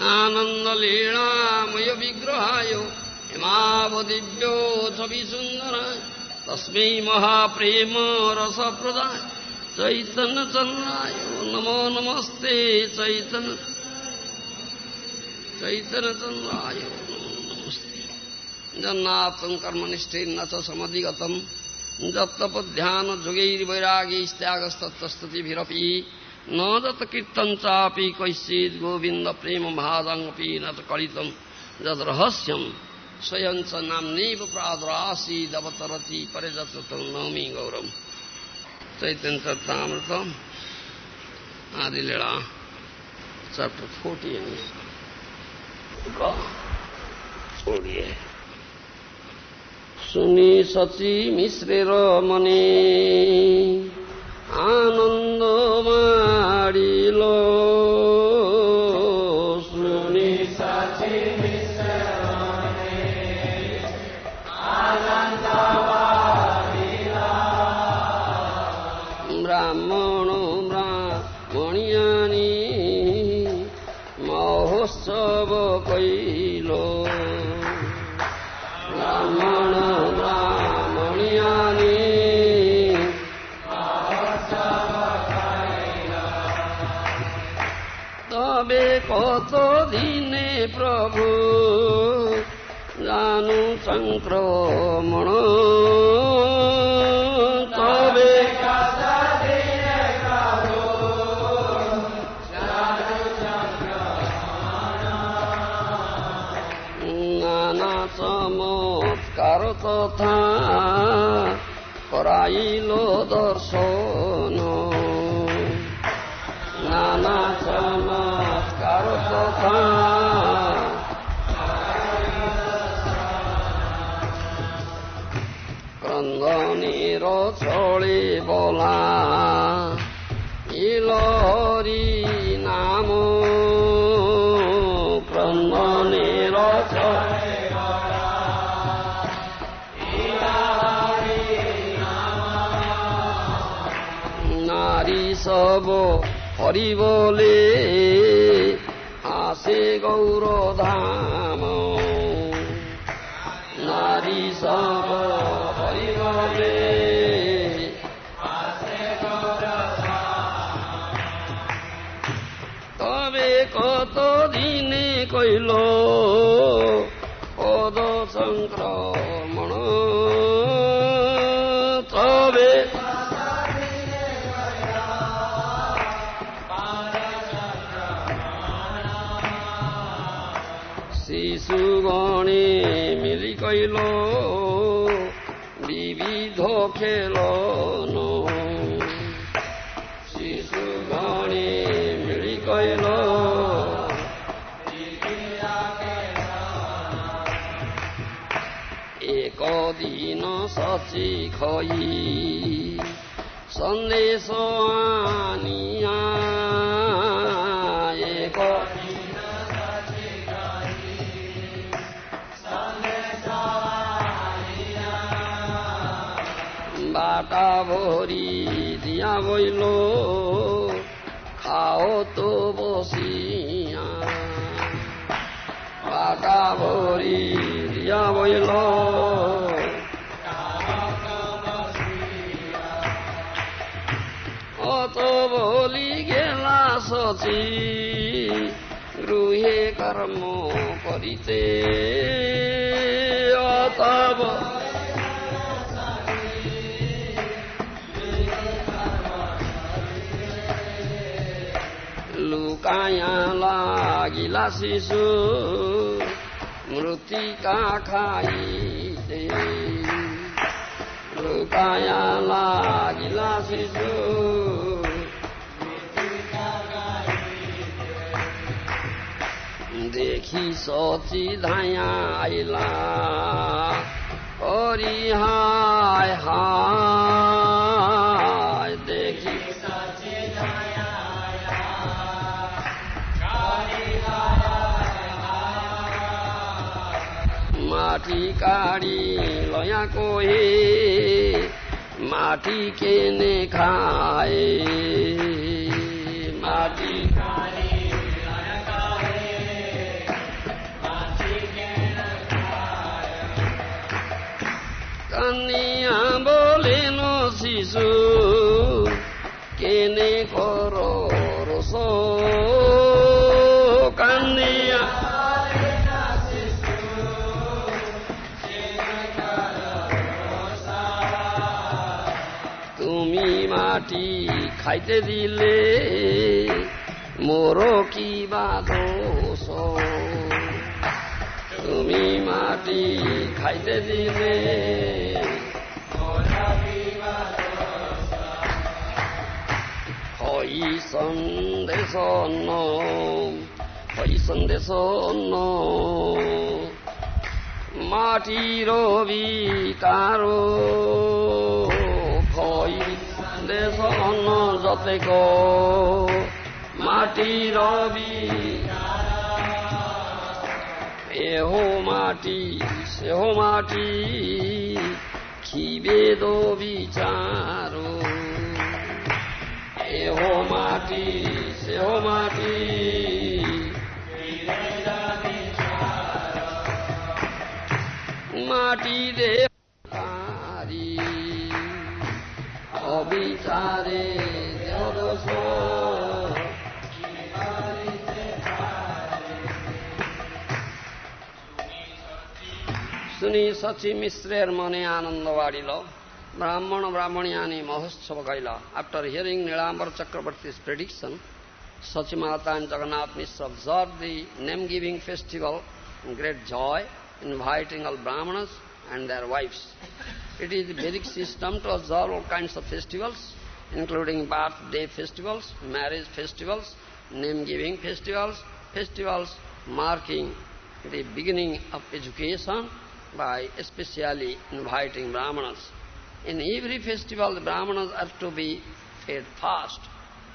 आनन्दलीलामय विग्रहाय हिमावदिव्यो छविसुन्दराय तस्मै महाप्रेम रसप्रदाय चैतन्यचन्द्राय नमो नमस्ते चैतन्य चैतन्यचन्द्राय नमस्ते। जन्नाथं कर्मनिष्ठेन च समधिगतं। जत्तपध्यान नजत कीर्तन चापी कैसित गोविन्द प्रेम भाजङपि न त कलितम जत रहस्यम स्वयं च नाम्नेव प्रादरासी दवतरति परे जतम नौमी गौरम। चैतन्य चतामृतम आदि लीला चैप्टर फोर्टी सुनी सची मिश्रेर मने আনন্দ মারিল। দিনে প্রভু জানু সংক্রমণ তবে নানা চমৎকার তথা করাইল দর্শন নানা চমৎকার তথা ক্রন্দনের চলে বলা ইলরি নাম ক্রন্দনের চলে নারী সব হরি বলে আসে গৌর ধাম নারী সব কইল পদ সংক্রমণ তবে শিশুগণে মিলি কইল বিবিধ খেলন 是可以顺利算你啊一个。বাটা ভরি দিয়া বইল খাও তো বসিয়া বাটা ভরি দিয়া বইল भोलि गेला सोची रुहे कर्म परिचय तब लुकाया लागिला शिशु। मृतिका खाइदे लुकाया लागिला शिशु। देखि सोची धाया आइला। ओरी हाय हाय देखी माटी काडी लया कोही माटी केने खाए। কানিয়া বলেন শিশু, কেনে কর রস? তুমি মাটি খাইতে দিলে মোর কি বা দোষ? তুমি মাটি খাইতে দিলে সন্দেশ হই সন্দেশ মাটির বিকারো ভয় দেশ অন্ন যতেক মাটির এহ মাটি, সেহ মাটি খিবেদ বিচার এহ মাটি সেহ মাটি মাটি রে পারি অবিচারে দেহদোষ শুনি সচি মিশ্রের মনে আনন্দ বাড়িল Brahmana Brahmanyani Mahotsav Gaila, after hearing Nilambar Chakrabarti's prediction, Sachimata and Jagannath Mishra observed the name-giving festival in great joy, inviting all Brahmanas and their wives. It is the Vedic system to observe all kinds of festivals, including birthday festivals, marriage festivals, name-giving festivals, festivals marking the beginning of education by especially inviting Brahmanas. In every festival, the Brahmanas are to be fed fast.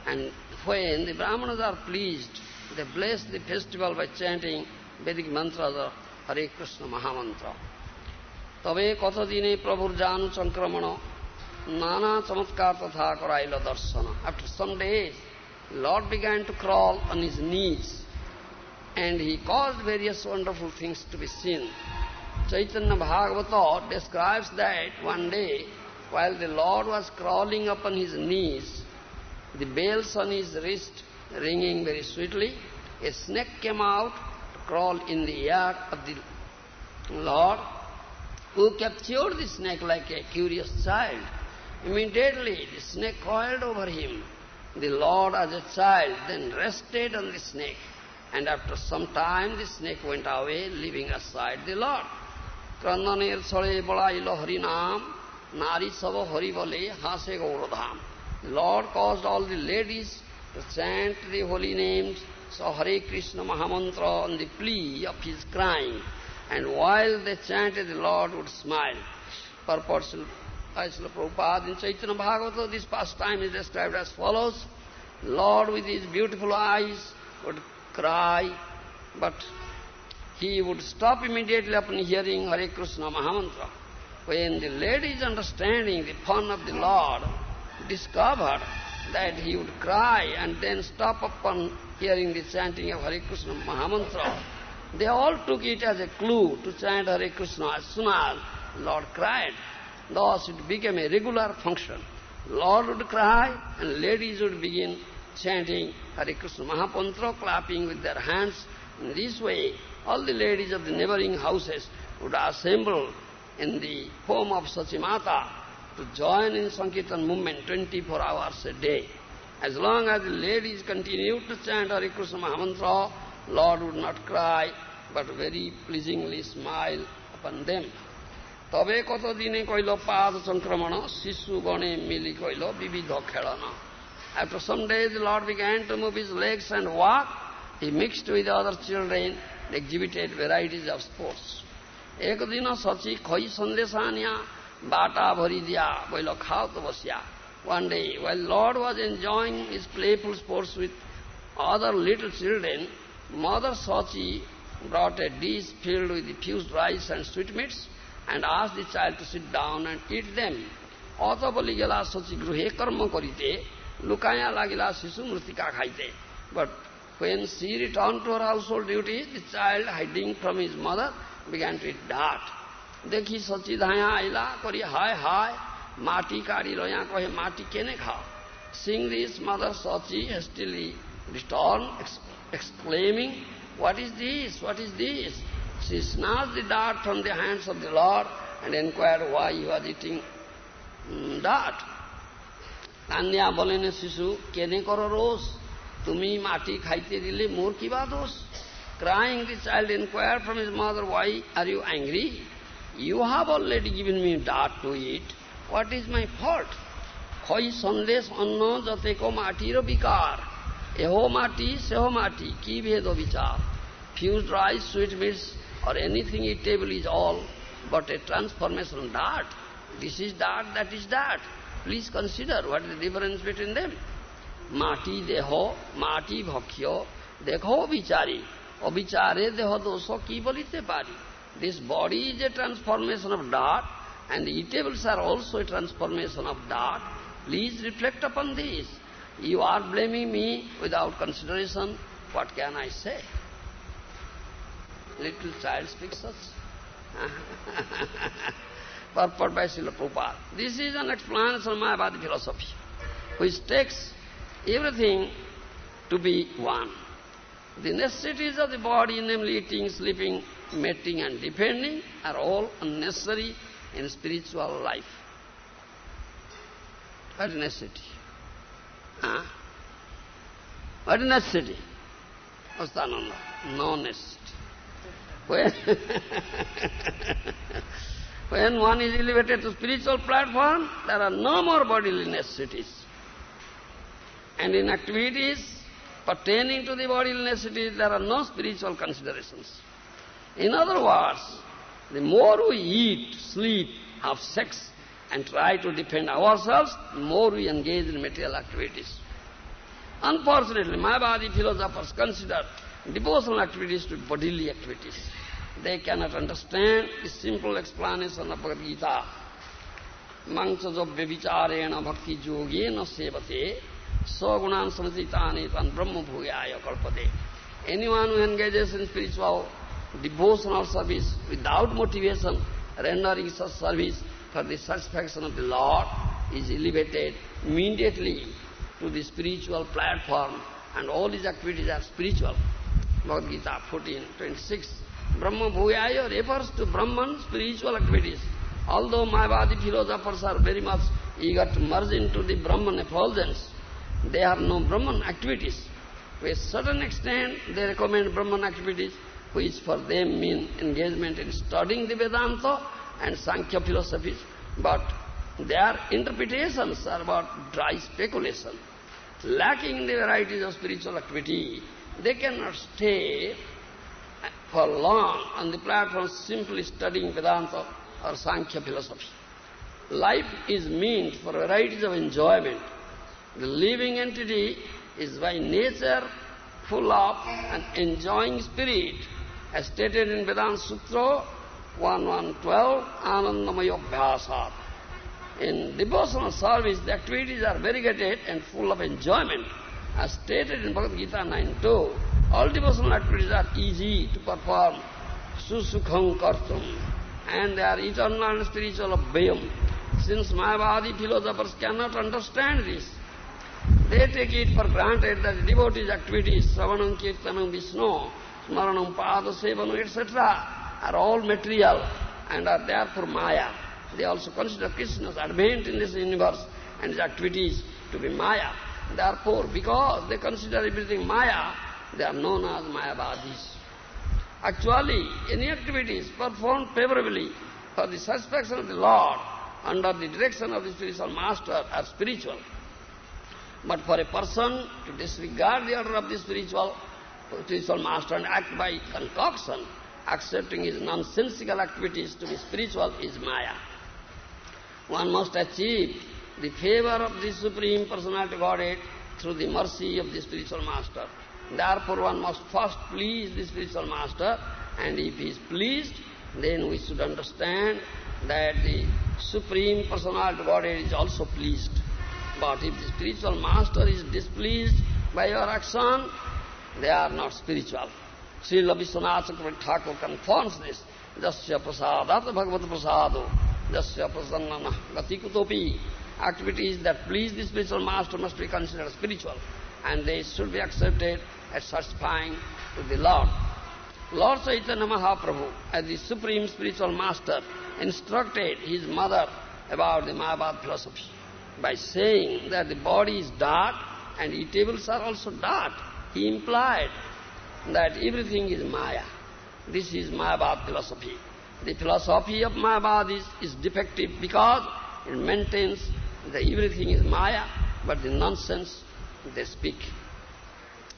And when the Brahmanas are pleased, they bless the festival by chanting Vedic mantras or Hare Krishna Mahamantra. Tabe katha dine prabhurjanu sankramana nana chamatkar tatha karaila darsana. After some days, Lord began to crawl on his knees and he caused various wonderful things to be seen. Chaitanya Bhagavata describes that one day while the Lord was crawling upon his knees, the bells on his wrist ringing very sweetly, a snake came out to crawl in the yard of the Lord, who captured the snake like a curious child. Immediately the snake coiled over him. The Lord as a child then rested on the snake, and after some time the snake went away, leaving aside the Lord. Balai naam, Narisava Harivale Hase Gauradham. Lord caused all the ladies to chant the holy names, so Hare Krishna Mahamantra on the plea of his crying. And while they chanted, the Lord would smile. Purport Srila Prabhupada in Chaitanya Bhagavata, this pastime is described as follows. Lord with his beautiful eyes would cry, but he would stop immediately upon hearing Hare Krishna Mahamantra. When the ladies understanding the fun of the Lord discovered that he would cry and then stop upon hearing the chanting of Hare Krishna Mahamantra, they all took it as a clue to chant Hare Krishna as soon as Lord cried. Thus it became a regular function. Lord would cry and ladies would begin chanting Hare Krishna Mahamantra, clapping with their hands. In this way, all the ladies of the neighboring houses would assemble in the home of Sachimata to join in Sankirtan movement 24 hours a day. As long as the ladies continued to chant Hare Krishna Mahamantra, Lord would not cry, but very pleasingly smile upon them. তবে কতদিনে কইল পাদ সংক্রমণ শিশু গণে মিলি কইল বিবিধ খেলন After some days the Lord began to move his legs and walk. He mixed with other children exhibited varieties of sports. एक दिन सची खई संदेश आनिया bata bharidya, vailo khautavasya. One day, while Lord was enjoying his playful sports with other little children, Mother Sachi brought a dish filled with diffused rice and sweetmeats and asked the child to sit down and eat them. Atabali gela Sachi gruhe karma karite, lukaya lagila sisu mritika khaite. But when she returned to her household duties, the child, hiding from his mother, began to eat dirt. দেখি সচি ধায়া আইলা করি হায় হায় মাটি কাড়ি লয়া কহে মাটি কেনে খাও Seeing this, Mother Sachi hastily returned, ex- exclaiming, What is this? What is this? She snatched the dart from the hands of the Lord and inquired why he was eating mm, dart. কান্দিয়া বলেন শিশু কেনে করো রোষ তুমি মাটি খাইতে দিলে মোর কিবা দোষ Crying, the child inquired from his mother, Why are you angry? You have already given me that to eat. What is my fault? Khoi sandesh anna jateko matiro vikar. Eho mati, seho mati, ki bhedo vichar. Fused rice, sweet meats, or anything eatable is all, but a transformation that. This is that, that is that. Please consider what is the difference between them. Mati deho, mati bhakyo, dekho vichari. which are the Abhichare deha dosa ki balite pari. This body is a transformation of dart, and the eatables are also a transformation of dart. Please reflect upon this. You are blaming me without consideration. What can I say? Little child speaks such. Purport by Prabhupada. This is an explanation of Mayavadi philosophy, which takes everything to be one. The necessities of the body, namely eating, sleeping, mating and defending, are all unnecessary in spiritual life. What necessity? Huh? What necessity? Astananda. No necessity. When, when one is elevated to spiritual platform, there are no more bodily necessities. And in activities pertaining to the bodily necessities, there are no spiritual considerations. In other words, the more we eat, sleep, have sex, and try to defend ourselves, the more we engage in material activities. Unfortunately, Mayavadi philosophers consider devotional activities to bodily activities. They cannot understand the simple explanation of Bhagavad Gita. Mangsajobhya vicharena bhakti yogena sevate sagunan samsitani tan brahma bhuyaya kalpate. Anyone who engages in spiritual devotional service without motivation, rendering such service for the satisfaction of the Lord, is elevated immediately to the spiritual platform and all his activities are spiritual. Bhagavad Gita 14, 26. Brahma Bhuyaya refers to Brahman spiritual activities. Although Mayavadi philosophers are very much eager to merge into the Brahman effulgence, they have no Brahman activities. To a certain extent, they recommend Brahman activities, which for them mean engagement in studying the Vedanta and Sankhya philosophies, but their interpretations are about dry speculation. Lacking in the varieties of spiritual activity, they cannot stay for long on the platform simply studying Vedanta or Sankhya philosophy. Life is meant for varieties of enjoyment. The living entity is by nature full of an enjoying spirit, as stated in Vedanta Sutra 1112, Anandamaya Bhyasat. In devotional service, the activities are variegated and full of enjoyment. As stated in Bhagavad Gita 9.2, all devotional activities are easy to perform, susukham kartum, and they are eternal and spiritual abhayam. Since Mayavadi philosophers cannot understand this, they take it for granted that the devotees' activities, Savanam, Kirtanam, Vishnu, Smaranam, Padasevanam, etc., are all material and are therefore Maya. They also consider Krishna's advent in this universe and his activities to be Maya. Therefore, because they consider everything Maya, they are known as Mayavadis. Actually, any activities performed favorably for the satisfaction of the Lord under the direction of the spiritual master are spiritual. But for a person to disregard the order of the spiritual spiritual master and act by concoction, accepting his nonsensical activities to be spiritual is Maya. One must achieve the favor of the Supreme Personality Godhead through the mercy of the spiritual master. Therefore one must first please the spiritual master and if he is pleased, then we should understand that the Supreme Personality Godhead is also pleased. But if the spiritual master is displeased by your action, they are not spiritual. Srila Vishwanath Thakur confirms this. Jasya prasadat bhagavat prasado, jasya prasannana gati kutopi. Activities that please the spiritual master must be considered spiritual and they should be accepted as satisfying to the Lord. Lord Chaitanya Mahaprabhu, as the supreme spiritual master, instructed his mother about the Mayavad philosophy by saying that the body is dark and eatables are also dark. He implied that everything is Maya. This is Mayavad philosophy. The philosophy of Mayavad is, is defective because it maintains that everything is Maya, but the nonsense they speak.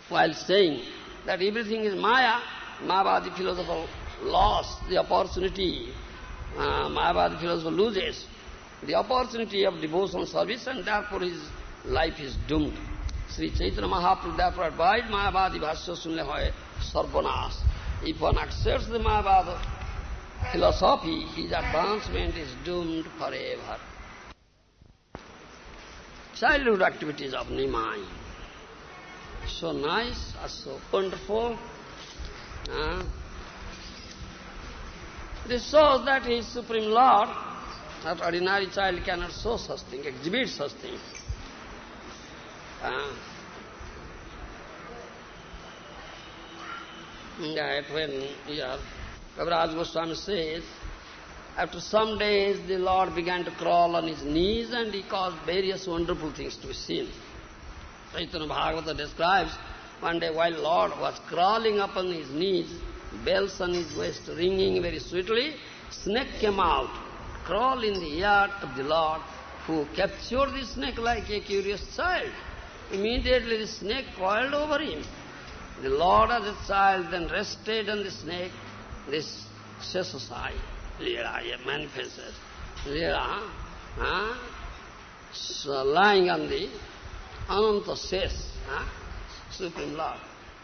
While saying that everything is Maya, Mayavadi philosopher lost the opportunity, uh, Mayavadi philosopher loses the opportunity of devotional service and therefore his life is doomed. Sri Chaitanya Mahaprabhu therefore advised Mayavadi Bhashya Sunle Hoy Sarvanas. If one accepts the Mayavada philosophy, his advancement is doomed forever. Childhood activities of Nimai. So nice, so wonderful. Uh, this shows that he is Supreme Lord, that ordinary child cannot show such thing, exhibit such thing. Uh, that when here, Kaviraj Goswami says, after some days the Lord began to crawl on his knees and he caused various wonderful things to be seen. Chaitanya Bhagavata describes one day while Lord was crawling upon his knees, bells on his waist ringing very sweetly, snake came out, crawled in the yard of the Lord, who captured the snake like a curious child. Immediately the snake coiled over him. The Lord as a child then rested on the snake, this Shesasai, Leela, manifested. Leela, huh? Ah, so lying on the Ananta Ses, huh? Ah, supreme Lord.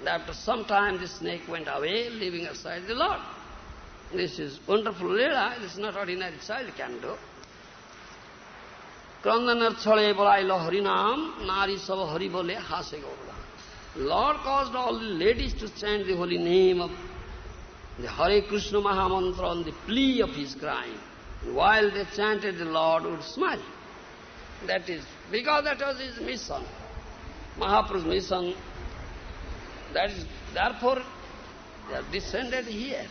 After some time the snake went away, leaving aside the Lord. This is wonderful Leela, this is not ordinary child can do. Krandanar chale bolailo harinam, nari sava hari bole hase gaurva. Lord caused all the ladies to chant the holy name of the Hare Krishna Mahamantra on the plea of his crying. While they chanted, the Lord would smile. That is, because that was his mission. Mahaprabhu's mission that is, therefore, they descended here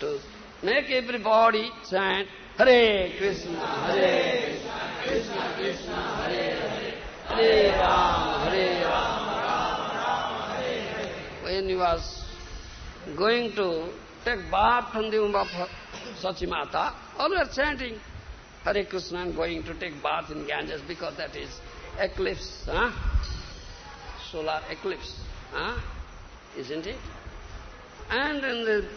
to make everybody chant Hare Krishna, Hare Krishna, Krishna Krishna, Hare Hare, Hare Ram, Hare Ram, Ram Ram, Hare Hare. When he was going to take bath from the womb of all were chanting Hare Krishna and going to take bath in Ganges because that is eclipse, huh? solar eclipse. Huh? Isn't it? And in the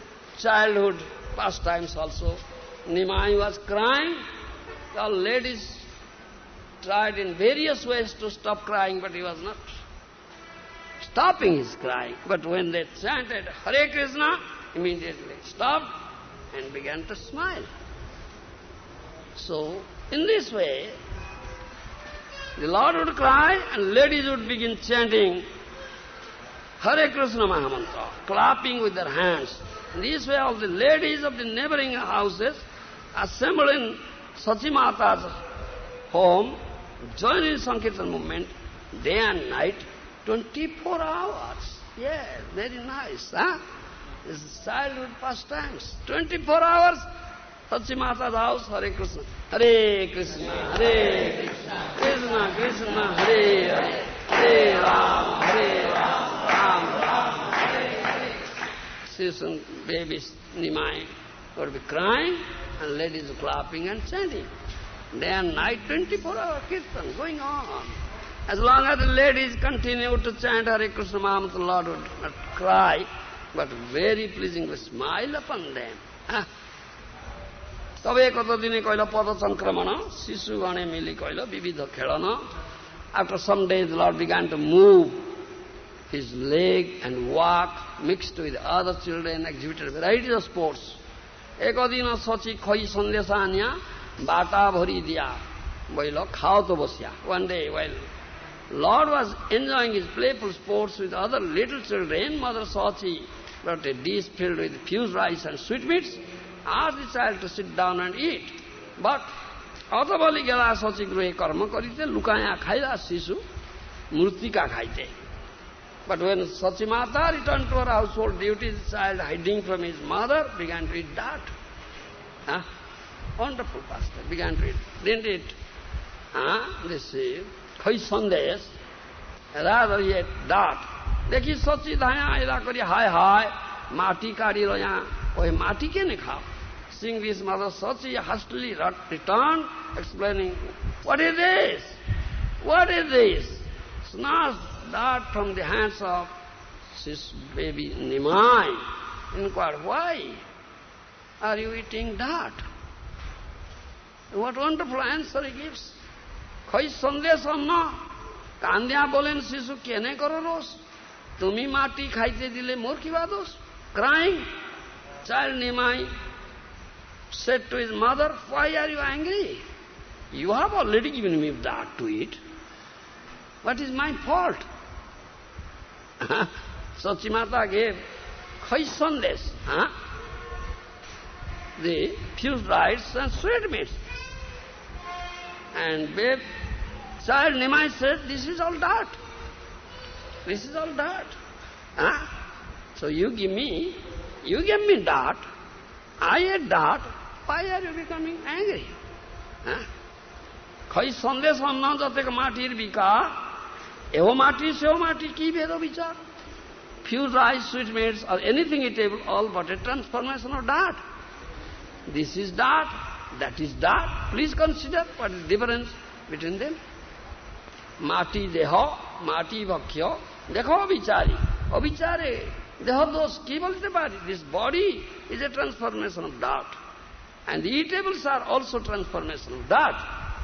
childhood pastimes also, Nimai was crying. The ladies tried in various ways to stop crying, but he was not stopping his crying. But when they chanted Hare Krishna, immediately stopped and began to smile. So, in this way, the Lord would cry and ladies would begin chanting Hare Krishna Mahamantra, clapping with their hands. In this way all the ladies of the neighboring houses assemble in Sachimata's home, join in Sankirtan movement, day and night, 24 hours. Yes, very nice, huh? This is childhood pastimes. 24 hours, Sachimata's house, Hare Krishna. Hare Krishna, Hare Krishna, Krishna Krishna, Hare Hare, Hare Hare See some babies, Nimai, would be crying and ladies clapping and chanting. Then and night, 24 hour kirtan going on. As long as the ladies continue to chant Hare Krishna Mahamantra, Lord would not cry, but very pleasingly smile upon them. Ah. তবে কতদিনে কইল পদ সংক্রমণ শিশুগণে মিলি কইল বিবিধ After some days, the Lord began to move his leg and walk mixed with other children exhibited varieties of sports. Ekodina sachi khoi sandesanya bata bhari diya. Bailo khao to bosya. One day while Lord was enjoying his playful sports with other little children, Mother Sachi brought a dish filled with fused rice and sweetmeats, asked the child to sit down and eat. But अथबलि गेला सचि गृह कर्म करिते लुकाया खाइदा शिशु मूर्तिका खाइते But when Sachimata returned to her household duties, child hiding from his mother began to eat that. Huh? Wonderful pastor, began to eat. Didn't it? Huh? This khoi sandesh, rather he ate that. देखी सची धाया ऐला करी हाय हाय माटी काढ़ी लो यहाँ कोई माटी के नहीं खाओ Seeing this mother Sachi hastily returned, explaining, what is this? What is this? Snatched that from the hands of this baby Nimai. Inquired, why are you eating that? What wonderful answer he gives. খই সন্দেশ অন্ন কান্দিয়া বলেন শিশু কেনে করো রোষ তুমি মাটি খাইতে দিলে মোর কিবা দোষ crying child Nimai said to his mother, why are you angry? You have already given me that to eat. What is my fault? Sachimata gave khoi sandesh, huh? the fused rice and sweetmeats. And babe, child Nimai said, this is all dirt. This is all dirt. Huh? So you give me, you give me dirt, I ate dirt, why are you becoming angry? খই সন্দেশ অন্ন যতেক মাটির বিকা એવો માટી સેવો માટી કી ભેદો વિચાર sweetmeats or anything eatable, all but a transformation of dirt. This is dirt, that is dirt. Please consider what is the difference between them. Mati deho, mati bhakhyo, dekho vichari, avichare, deho those ki bolte body. This body is a transformation of dirt. And the eatables are also transformation of dirt.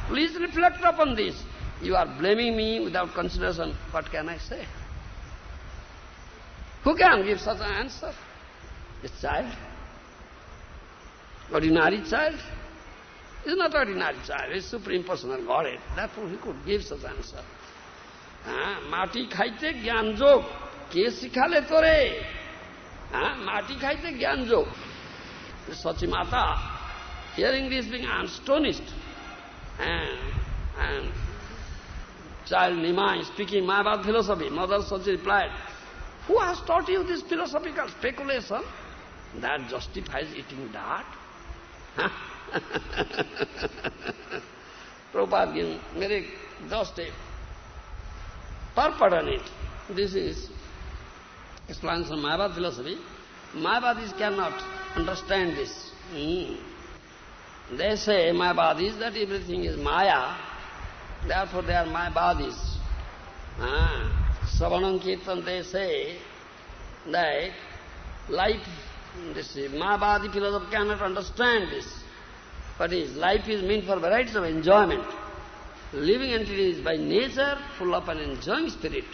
Please reflect upon this. You are blaming me without consideration. What can I say? Who can give such an answer? A child? Ordinary child? He is not ordinary child, he is Supreme Personal Godhead. Therefore he could give such answer. মাটি খাইতে জ্ঞান যোগ কে শিখালে তোরে হ্যাঁ মাটি খাইতে জ্ঞান যোগ সচি মাতা Hearing this, being astonished, and, child Nimai speaking Mayavad philosophy, Mother Sachi replied, Who has taught you this philosophical speculation that justifies eating that? Prabhupada gave very just a purport on it. This is explanation of Mayavad philosophy. Mayavadis cannot understand this. Mm. They say Mayavadis that everything is Maya, therefore they are Mayavadis. Ah. Savanam Kirtan they say that life, this Mayavadi philosopher cannot understand this. Is? Life is meant for varieties of enjoyment. Living entity is by nature full of an enjoying spirit,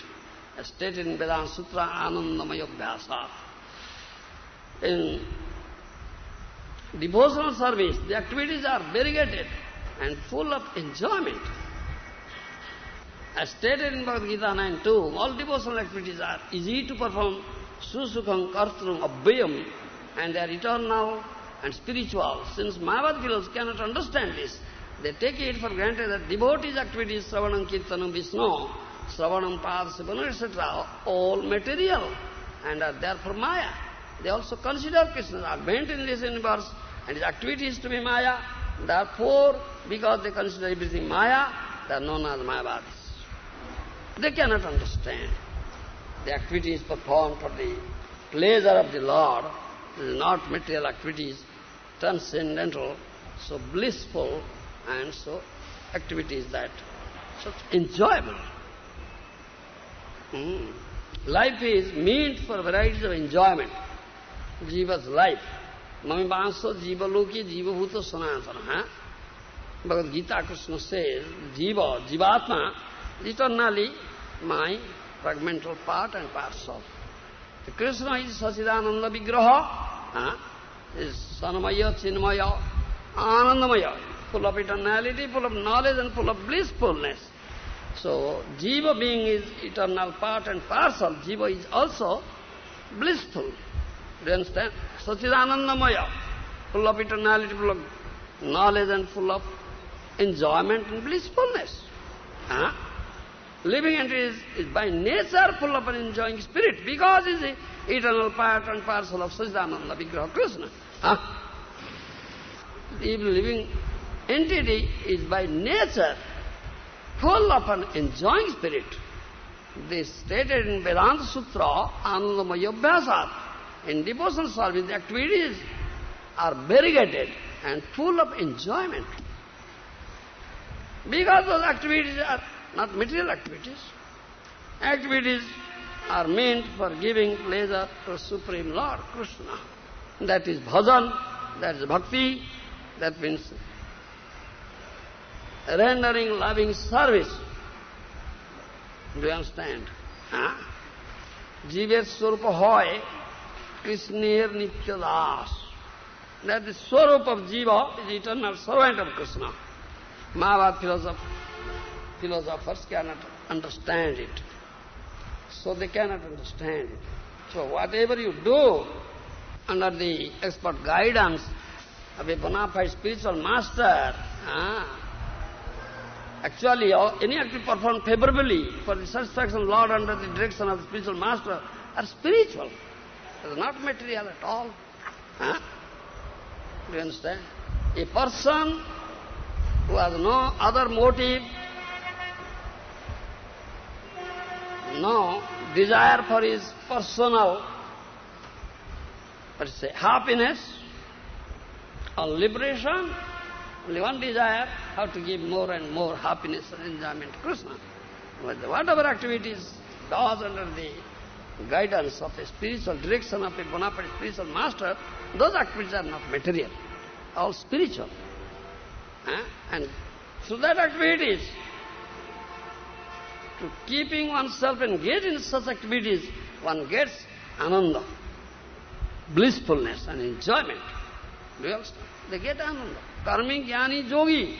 as stated in Vedanta Sutra Anandamaya Vyasa. In devotional service, the activities are variegated and full of enjoyment. As stated in Bhagavad Gita 9.2, all devotional activities are easy to perform, susukham kartrum abhyam, and they are eternal and spiritual. Since philosophers cannot understand this, they take it for granted that devotees' activities, Sravanam, Kirtanam, Vishnu, Sravanam, Padasevanam, etc., all material and are therefore Maya. They also consider Krishna's advent in this universe and his activities to be Maya. Therefore, because they consider everything Maya, they are known as Mayavadis. They cannot understand. The activities performed for the pleasure of the Lord, is not material activities, transcendental, so blissful, and so activities that such enjoyable. Hmm. Life is meant for varieties of enjoyment. Jiva's life. Mami Vanso Jiva Loki Jiva Bhuta Sanatana. Bhagavad Gita Krishna says, Jiva, Jivatma, eternally my fragmental part and parcel. The Krishna is Sachidananda Vigraha, huh? is Sanamaya, Chinmaya, Anandamaya, full of eternality, full of knowledge and full of blissfulness. So, Jiva being his eternal part and parcel, Jiva is also blissful. Do you understand? Sachidanandamaya, full of eternality, full of knowledge and full of enjoyment and blissfulness. Huh? Living entity is, is by nature full of an enjoying spirit because it's the eternal part and parcel of Sachidananda Vigraha Krishna. Huh? The living entity is by nature full of an enjoying spirit. This stated in Vedanta Sutra, Anandamaya Abhyasat. In devotional service, the activities are variegated and full of enjoyment. Because those activities are not material activities. Activities are meant for giving pleasure to Supreme Lord Krishna. That is bhajan, that is bhakti, that means rendering loving service. Do you understand? Huh? জীবের স্বরূপ হয় কৃষ্ণের নিত্য Das That the swarup of Jiva is eternal servant of Krishna. Mahabharata philosopher, philosophers cannot understand it. So they cannot understand it. So whatever you do under the expert guidance of a bona fide spiritual master, ah, actually any activity performed favorably for the satisfaction of Lord under the direction of the spiritual master are spiritual. It is not material at all. Huh? Do you understand? A person who has no other motive, no desire for his personal, let's say, happiness or liberation, only one desire, how to give more and more happiness and enjoyment to Krishna. Whatever activities does under the guidance of a spiritual direction of a bona fide spiritual master, those activities are not material, all spiritual. Eh? And through that activities, to keeping oneself engaged in such activities, one gets ananda, blissfulness and enjoyment. Do you understand? They get ananda. Karmi jnani yogi.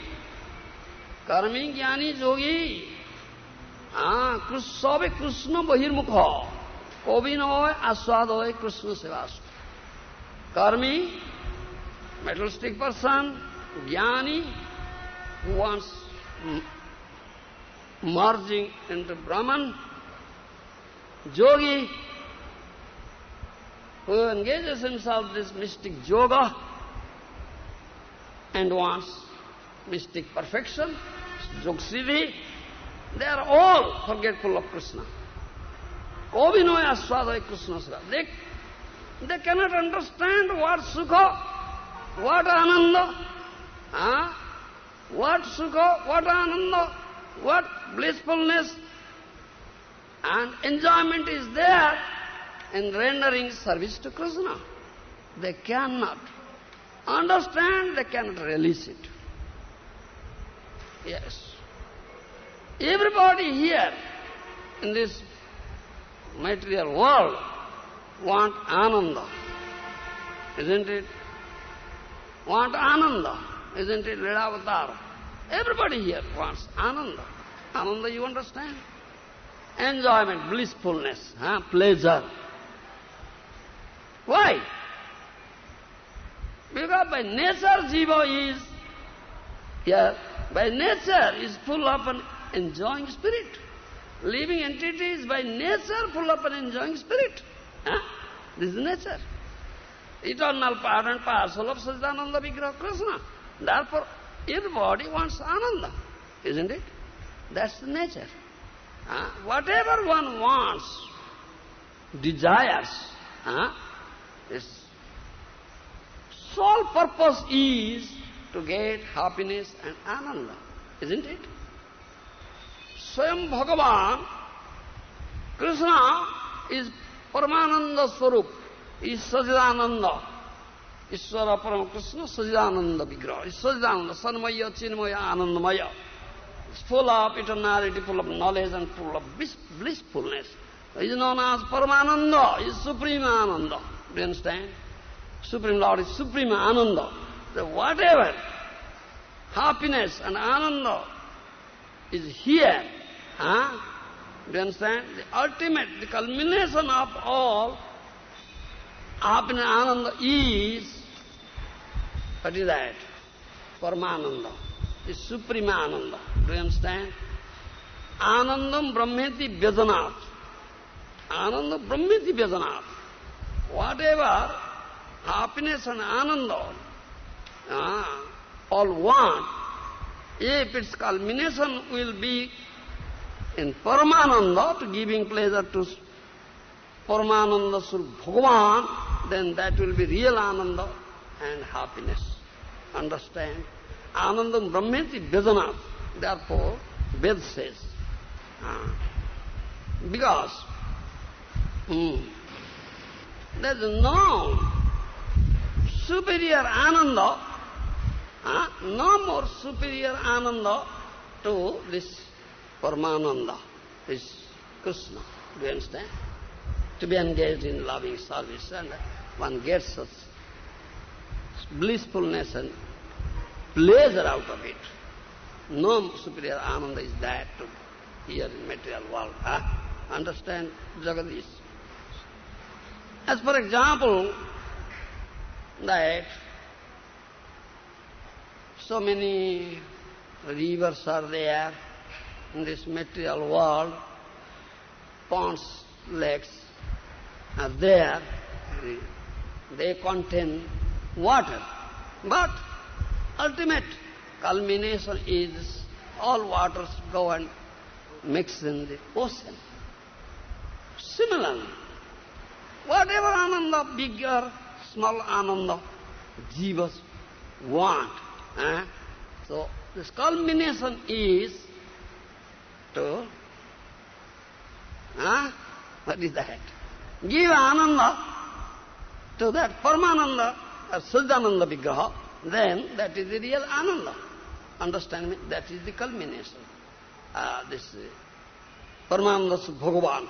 Karmi jnani yogi. Ah, sabe Krishna bahirmukha. Kobi noy aswadoy Krishna sevasu. Karmi, materialistic person, jnani, who wants merging என்ற Brahman, jogi who engages himself in this mystic yoga and wants mystic perfection, yogsiddhi, they are all forgetful of Krishna. Kobinoy aswadai Krishna They, they cannot understand what sukha, what ananda, huh? what sukha, what ananda, what blissfulness and enjoyment is there in rendering service to Krishna. They cannot understand, they cannot release it. Yes. Everybody here in this material world want ananda, isn't it? Want ananda, isn't it? Lidavatar. Everybody here wants ananda. Ananda, you understand? Enjoyment, blissfulness, huh? pleasure. Why? Because by nature jiva is, yeah, by nature is full of an enjoying spirit. Living entity is by nature full of an enjoying spirit. Huh? This is nature. Eternal part and parcel of Sachidananda Vigraha Krishna. Therefore, everybody wants ananda, isn't it? That's the nature. Whatever one wants, desires, huh? its sole purpose is to get happiness and ananda, isn't it? Swayam Bhagavan Krishna is Paramananda Swarup, is Sachidananda. Krishna Sachidananda Vigraha, is Sachidananda, Sanmaya, Chinmaya, Anandamaya. It's full of eternality, full of knowledge and full of bliss, blissfulness. He is known as Paramananda, he is Supreme Ananda. Do you understand? Supreme Lord is Supreme Ananda. So whatever happiness and Ananda is here, huh? Do you understand? The ultimate, the culmination of all happiness and Ananda is, what is that? Paramananda. Is Supreme Ananda. Do you understand? Anandam Brahmeti Vyajanat. Ananda Brahmeti Vyajanat. Whatever happiness and ananda, uh, all one, if its culmination will be in Paramananda, to giving pleasure to Paramananda Sri Bhagavan, then that will be real Ananda and happiness. Understand? Anandam Brahmeti Vedanat. Therefore, Ved says. Uh, because hmm, there is no superior Ananda, uh, no more superior Ananda to this Paramananda, this Krishna. Do you understand? To be engaged in loving service and one gets such blissfulness and pleasure out of it. No superior Ananda is that to here in material world. Huh? Understand, Jagadish? As for example, that so many rivers are there in this material world, ponds, lakes are there, they contain water. But ultimate culmination is all waters go and mix in the ocean. Similarly, whatever ananda, big or small ananda, jivas want. Eh? So this culmination is to, eh? what is that? Give ananda to that Paramananda, or Siddhananda Vigraha, then that is the real ananda. Understand me? That is the culmination. Uh, this uh, Paramananda Bhagavan.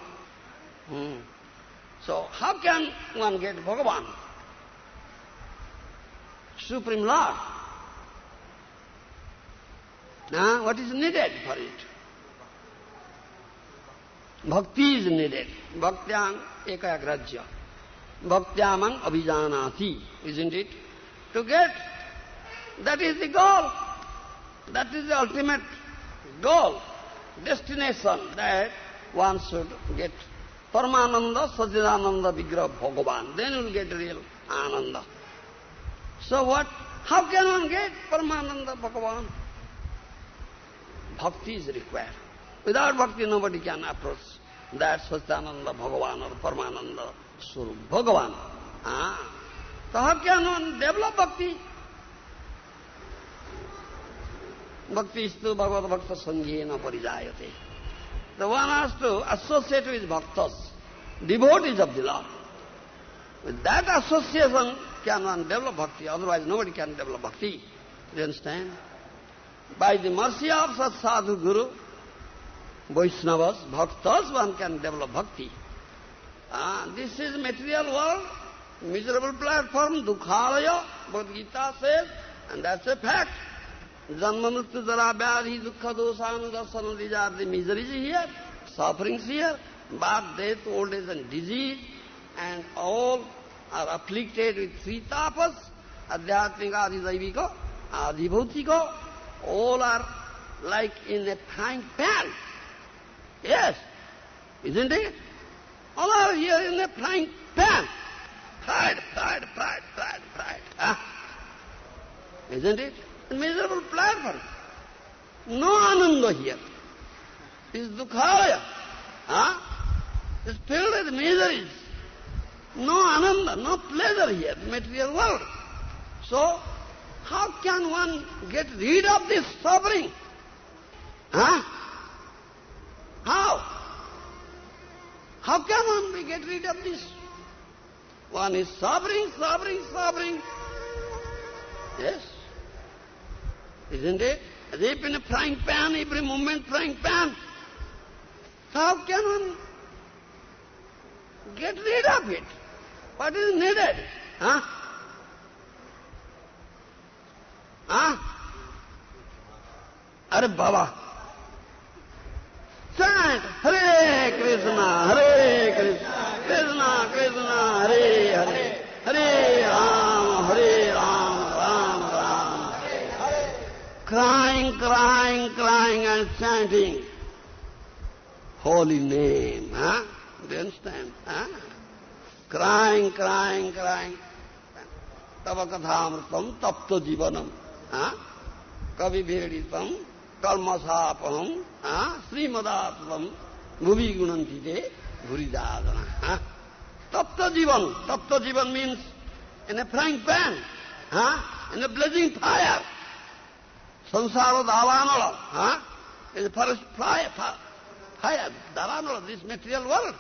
Hmm. So how can one get Bhagavan? Supreme Lord. Now, what is needed for it? Bhakti is needed. Bhaktyang ekagrajya. Bhaktyamang abhijanati, isn't it? To get, that is the goal. That is the ultimate goal, destination, that one should get Paramananda, Sachidananda, Vigraha, Bhagavan. Then you will get real Ananda. So what? How can one get Paramananda, Bhagavan? Bhakti is required. Without bhakti, nobody can approach that Sachidananda Bhagavan or Paramananda Ah. So how can one develop bhakti? Bhakti istu bhagavad bhakta sanghena parijayate. The one has to associate with bhaktas, devotees of the Lord. With that association can one develop bhakti, otherwise nobody can develop bhakti. Do you understand? By the mercy of such sadhu guru, Vaishnavas, bhaktas, one can develop bhakti. Ah, this is material world, miserable platform, dukhalaya, Bhagavad Gita says, and that's a fact. Janma mrityu jara vyadhi dukkha dosanu darsana, these are the miseries here, sufferings here, birth, death, old age and disease, and all are afflicted with three tapas, adhyatmika, adhidaivika, adhibhautika, all are like in a frying pan. Yes, isn't it? All are here in a frying pan. Fried, fried, fried, fried. Huh? Isn't it? A miserable platform. No ananda here. It's dukkhaya. Huh? It's filled with miseries. No ananda, no pleasure here, material world. So, how can one get rid of this suffering? Huh? How? How can one get rid of this? One is suffering, suffering, suffering. Yes. Isn't it? As if in a frying pan, every moment frying pan. How can one get rid of it? What is needed? Huh? Huh? Are Baba. Chant Hare Krishna, Hare Krishna, Krishna Krishna, Hare Hare, Hare Ram, Hare Ram, Ram Ram. Crying, crying, crying and chanting holy name. Huh? Do you understand? Huh? Crying, crying, crying. Tava kathamritam tapta jivanam. Huh? Kavi kalmasapaham huh? srimadatam bhuvi gunantite bhuridadana. Huh? Tapta jivan. Tapta jivan means in a frying pan, huh? in a blazing fire. Sansara davanala, huh? in a forest fire, fire, davanala, this material world.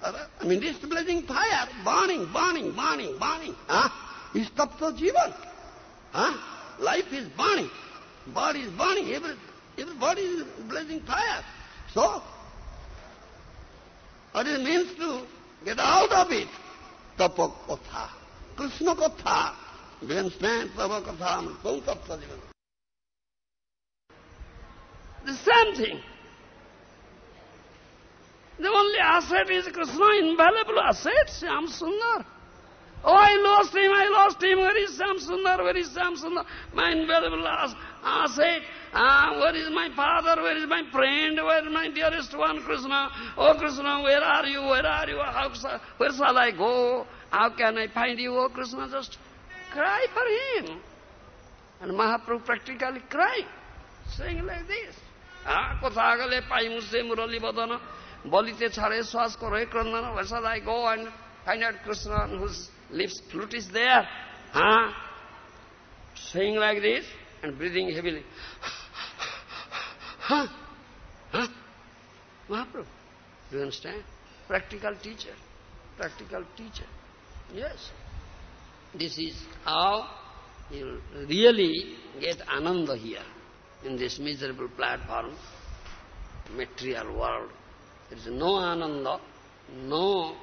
I mean, this blazing fire, burning, burning, burning, burning, huh? is tapta jivan. Huh? Life is burning. Body is burning. Every, every body is blazing fire. So, what it means to get out of it? Tapa katha. Krishna katha. You understand? Tapa katha. Tapta jivan. The same thing. The only asset is Krishna, invaluable asset, Shyam Sundar. Oh, I lost him, I lost him. Where is Shyam Sundar? Where is Shyam Sundar? My invaluable asset. Ah, where is my father? Where is my friend? Where is my dearest one, Krishna? Oh, Krishna, where are you? Where are you? How, where shall I go? How can I find you? Oh, Krishna, just cry for him. And Mahaprabhu practically crying, saying like this. Ah, kotha gale pai muse murali badana, bolite chare swas kore krandana, where shall I go and find out Krishna whose lips flute is there? Huh? Saying like this and breathing heavily. huh? Huh? Mahaprabhu. Do you understand? Practical teacher. Practical teacher. Yes. This is how you really get ananda here in this miserable platform, material world. There is no ananda, no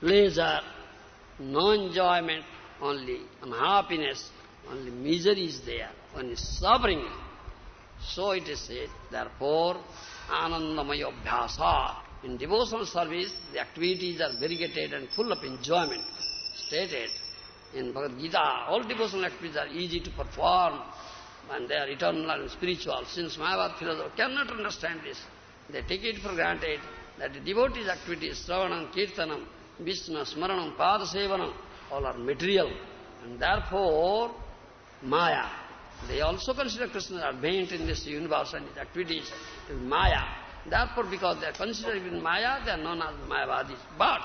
pleasure, no enjoyment, only unhappiness, only misery is there, only suffering. So it is said, therefore, anandamaya abhyasa. In devotional service, the activities are variegated and full of enjoyment. Stated in Bhagavad Gita, all devotional activities are easy to perform, and they are eternal and spiritual. Since Mayavad philosophers cannot understand this, they take it for granted that the devotees' activities, Sravanam, Kirtanam, Vishnu, Smaranam, Padasevanam, all are material. And therefore, Maya, they also consider Krishna advent in this universe and his activities is Maya. Therefore, because they are considered in Maya, they are known as Mayavadis. But,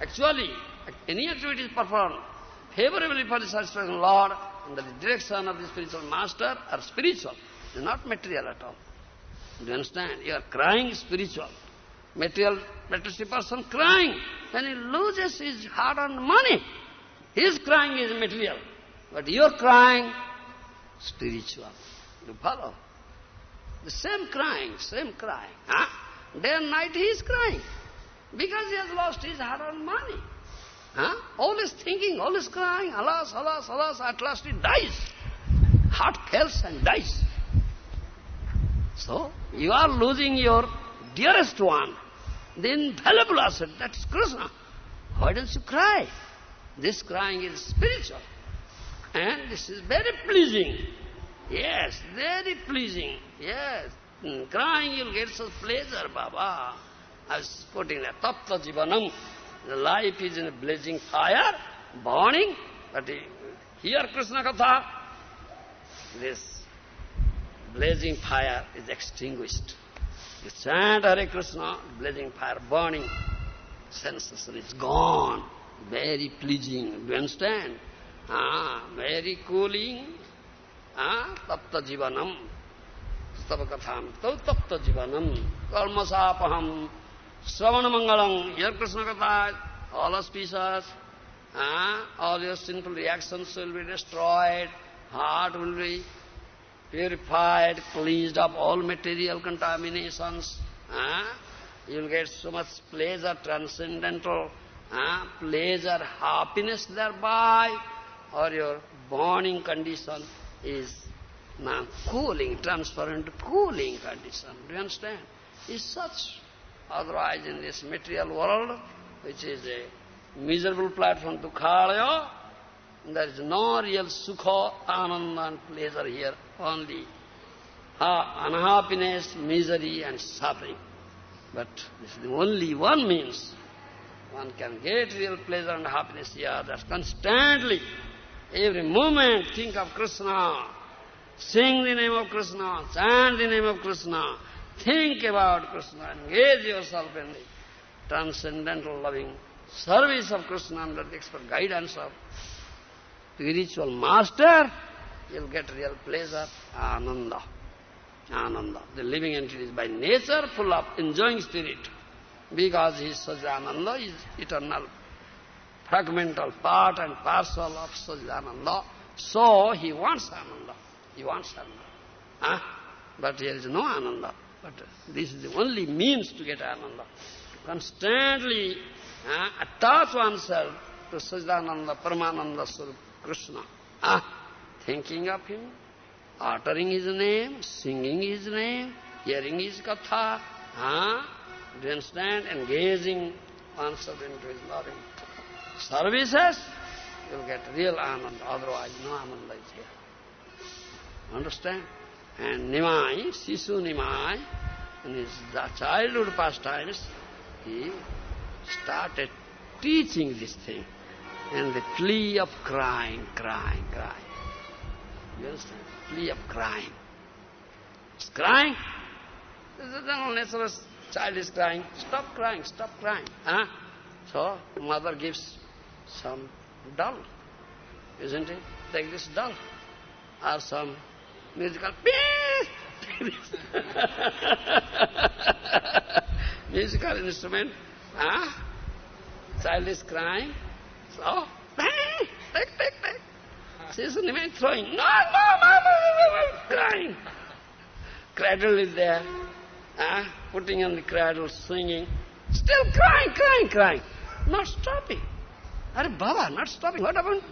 actually, any activity is performed favorably for the satisfaction of Lord, under the direction of the spiritual master, are spiritual. They are not material at all. Do you understand? You are crying spiritual. Material, materialistic person crying. When he loses his hard-earned money, his crying is material. But you are crying spiritual. You follow? The same crying, same crying. Huh? Day and night he is crying. Because he has lost his hard-earned money. Huh? Always thinking, always crying, alas, alas, alas, at last he dies. Heart fails and dies. So, you are losing your dearest one, the infallible asset, that is Krishna. Why don't you cry? This crying is spiritual. And this is very pleasing. Yes, very pleasing. Yes. In crying you'll get such pleasure, Baba. I was quoting that. Tapta jivanam. The life is in a blazing fire, burning, but here Krishna Katha, this blazing fire is extinguished. You chant Hare Krishna, blazing fire burning, senses is gone, very pleasing. Do you understand? Ah. Ah, jivanam. Stava katham. Tau tapta jivanam. Karmasapaham. Sravana Mangalam, here Krishna Katha, all auspicious, ah, all your sinful reactions will be destroyed, heart will be purified, cleansed of all material contaminations. Ah, you will get so much pleasure, transcendental ah, pleasure, happiness thereby, or your burning condition is now cooling, transparent cooling condition. Do you understand? Is such. Otherwise in this material world, which is a miserable platform dukhalaya, there is no real sukha, ananda and pleasure here, only uh, unhappiness, misery and suffering. But this is the only one means one can get real pleasure and happiness here. That's constantly, every moment think of Krishna, sing the name of Krishna, chant the name of Krishna, think about Krishna, engage yourself in the transcendental loving service of Krishna under the expert guidance of spiritual master, you'll get real pleasure, ananda. Ananda. The living entity is by nature full of enjoying spirit. Because he is Sajananda, is eternal, fragmental part and parcel of Sajananda. So he wants Ananda. He wants Ananda. Huh? But there is no Ananda. But this is the only means to get Ananda. Constantly uh, attach oneself to Sajananda, Paramananda Swarup Krishna. Uh, thinking of him, uttering his name, singing his name, hearing his katha, uh, do you understand? Engaging oneself into his loving services, you'll get real ananda, otherwise no ananda is here. Understand? And Nimai, Sisu Nimai, in his childhood pastimes, he started teaching this thing. And the plea of crying, crying, crying. You understand? Plea of crying. It's crying. This is general nature child is crying. Stop crying, stop crying. Huh? So, mother gives some doll, isn't it? Take this doll. Or some musical musical instrument. Ah, huh? Child is crying. So, take, take, take. She's even throwing. No, no, no, crying. Cradle is there. Huh? Putting on the cradle, singing. Still crying, crying, crying. Not stopping. Hare Baba, not stopping. What happened?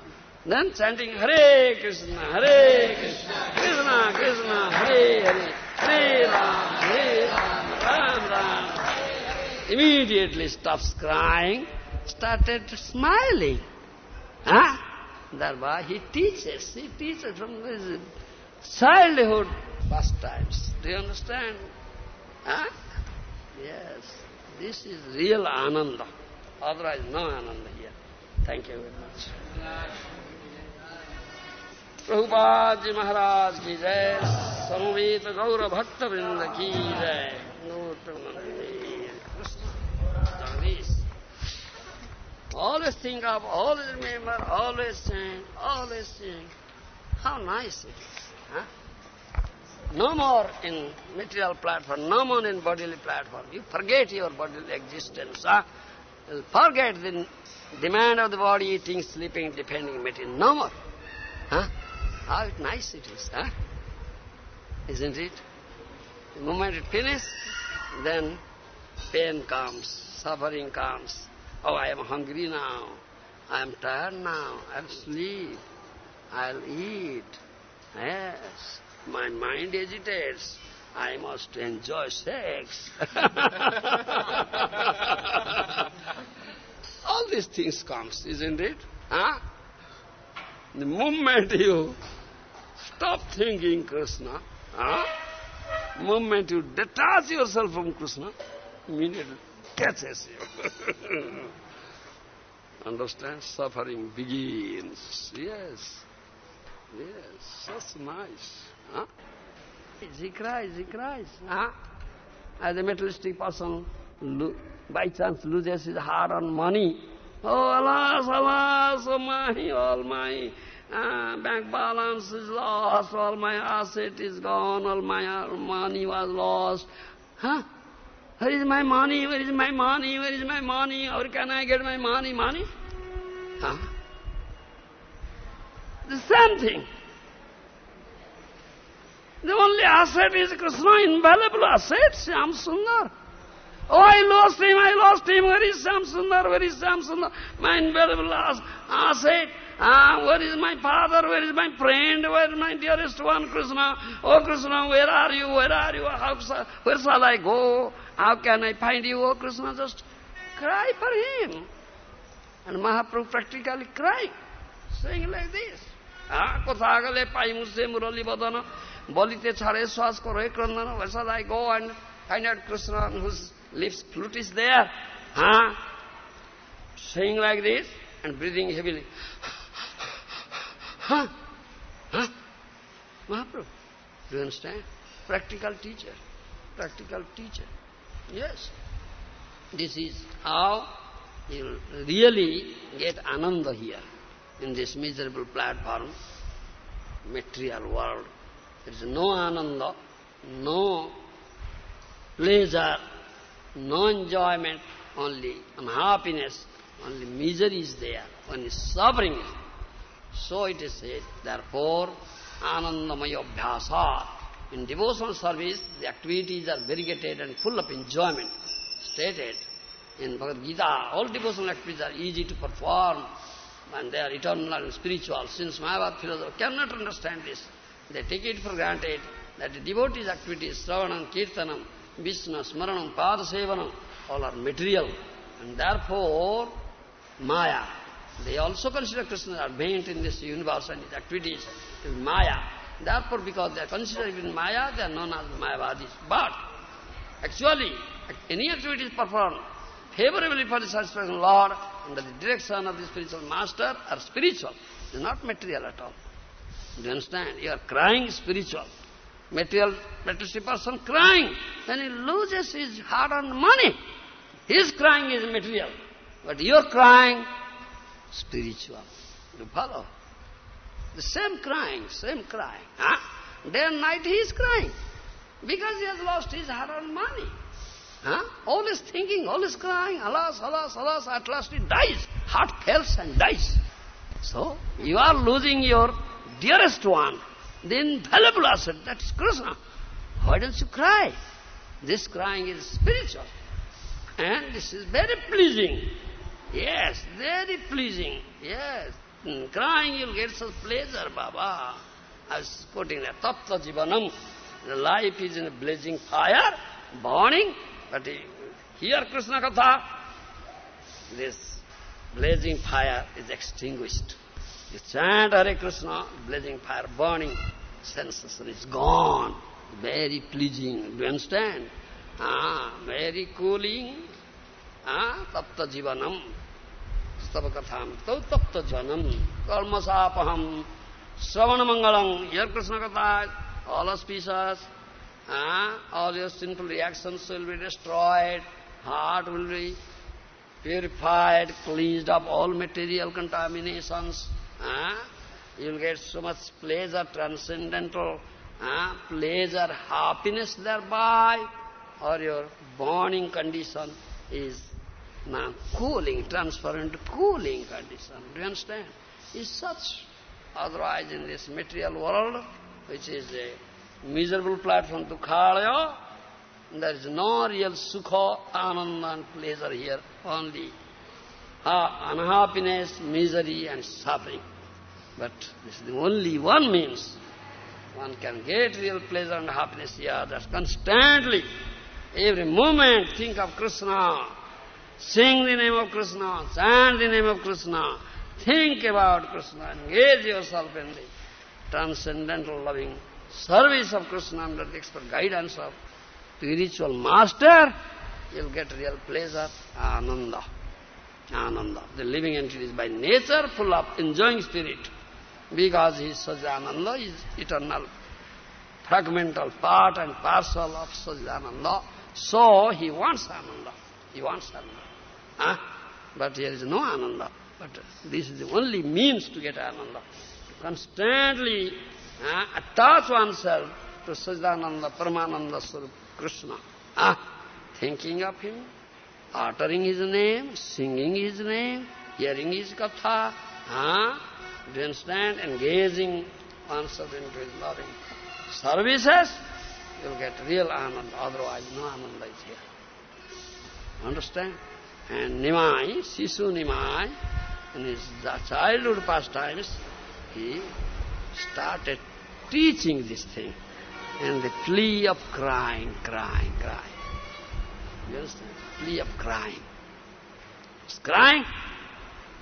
Then chanting Hare Krishna, Hare Krishna, Krishna Krishna, Hare Hare, Hare Ram, Hare Ram, Ram Ram. Immediately stops crying, started smiling. Huh? Thereby he teaches, he teaches from his childhood pastimes. Do you understand? Huh? Yes, this is real ananda. Otherwise no ananda. Thank you very much. Prabhupada Maharaj ki jai, Samvit Gaura Bhakta Vrinda ki jai, Jagdish. Always think of, always remember, always sing, always sing. How nice it is. Huh? No more in material platform, no more in bodily platform. You forget your bodily existence. Huh? You forget the demand of the body, eating, sleeping, depending material. No more. Huh? How nice it is, huh? Isn't it? The moment it finishes, then pain comes, suffering comes. Oh, I am hungry now. I am tired now. I'll sleep. I'll eat. Yes, my mind agitates. I must enjoy sex. All these things comes, isn't it? Huh? The moment you stop thinking Krishna, huh? moment you detach yourself from Krishna, immediately catches you. Understand? Suffering begins. Yes. Yes, that's nice. Huh? He cries, he cries. Huh? As a materialistic person, by chance loses his hard-earned money. Oh, alas, alas, oh my, all my uh, bank balance is lost, all my asset is gone, all my money was lost. Huh? Where is my money? Where is my money? Where is my money? How can I get my money? Money? Huh? The same thing. The only asset is Krishna, invaluable asset, Shyam Sundar. Oh, I lost him, I lost him. Where is Sundar? Where is Sundar? My invaluable said, Ah, where is my father? Where is my friend? Where is my dearest one, Krishna? Oh, Krishna, where are you? Where are you? How, where shall I go? How can I find you? Oh, Krishna, just cry for him. And Mahaprabhu practically cried, saying like this. Ah, kotha gale pai muse murali badana, bolite chare swas kore krandana, where shall I go and find out Krishna whose lips flute is there? Huh? Saying like this and breathing heavily. Huh? Huh? Mahaprabhu. Do you understand? Practical teacher. Practical teacher. Yes. This is how you really get ananda here, in this miserable platform, material world. There is no ananda, no pleasure, no enjoyment, only unhappiness, only misery is there, only suffering is so it is said, therefore, anandamaya abhyasa. In devotional service, the activities are variegated and full of enjoyment. Stated in Bhagavad Gita, all devotional activities are easy to perform and they are eternal and spiritual. Since Mayavad philosopher cannot understand this, they take it for granted that the devotees' activities, Sravanam, Kirtanam, Vishnu, Smaranam, Padasevanam, all are material. And therefore, Maya, they also consider Krishna advent in this universe and his activities in Maya. Therefore, because they are considered in Maya, they are known as Mayavadis. But, actually, any activity is performed favorably for the satisfaction of Lord, under the direction of the spiritual master, are spiritual. They are not material at all. Do you understand? You are crying spiritual. Material, materialistic person crying. then he loses his hard-earned money, his crying is material. But your crying spiritual. You follow? The same crying, same crying. Huh? Day and night he is crying. Because he has lost his hard-earned money. Huh? Always thinking, always crying, alas, alas, alas, at last he dies. Heart fails and dies. So, you are losing your dearest one, the infallible asset, that is Krishna. Why don't you cry? This crying is spiritual. And this is very pleasing. Yes, very pleasing. Yes. In crying you'll get such pleasure, Baba. I was quoting that. Tapta jivanam. The life is in a blazing fire, burning, but here Krishna Katha, this blazing fire is extinguished. You chant Hare Krishna, blazing fire burning, sensation is gone. Very pleasing. Do you understand? Ah, very cooling. Ah, tapta jivanam. तौ तप्त जनम कर्मसापहम श्रवण मंगलम here Krishna Katha, all auspicious, uh, all your sinful reactions will be destroyed, heart will be purified, cleansed of all material contaminations. Uh, you will get so much pleasure, transcendental uh, pleasure, happiness thereby, or your burning condition is now, cooling, transparent cooling condition. Do you understand? Is such. Otherwise, in this material world, which is a miserable platform dukhalaya, there is no real sukha, ananda and pleasure here, only uh, unhappiness, misery and suffering. But this is the only one means one can get real pleasure and happiness here. That's constantly, every moment think of Krishna, Sing the name of Krishna, chant the name of Krishna, think about Krishna, engage yourself in the transcendental loving service of Krishna under the expert guidance of spiritual master, you'll get real pleasure, ananda. Ananda. The living entity is by nature full of enjoying spirit. Because he is Sajananda, is eternal, fragmental part and parcel of Sajananda. So he wants Ananda. He wants Ananda. Huh? But there is no ananda. But this is the only means to get ananda. Constantly uh, attach oneself to Sajananda, Paramananda Swarup, Krishna. Uh, thinking of him, uttering his name, singing his name, hearing his katha, huh? Do you understand? Engaging oneself into his loving services, you'll get real ananda, otherwise no ananda is here. Understand? And Nimai, Sisu Nimai, in his childhood pastimes, he started teaching this thing. And the plea of crying, crying, crying. You understand? Plea of crying. It's crying.